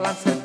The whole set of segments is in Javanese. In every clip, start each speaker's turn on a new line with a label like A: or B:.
A: murah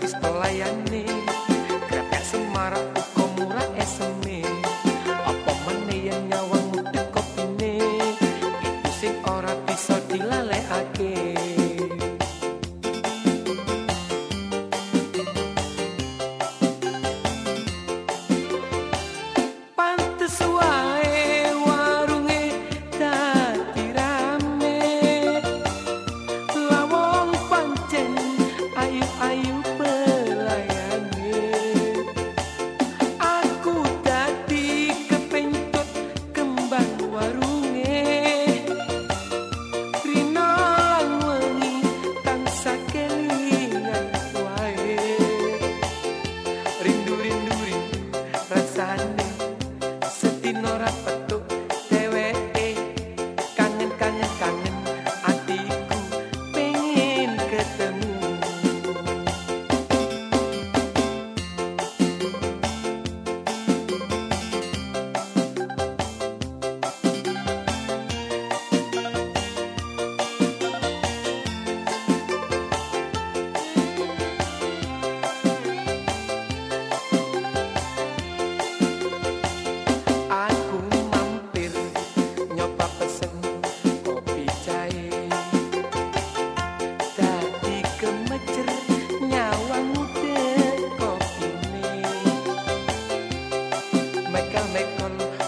A: one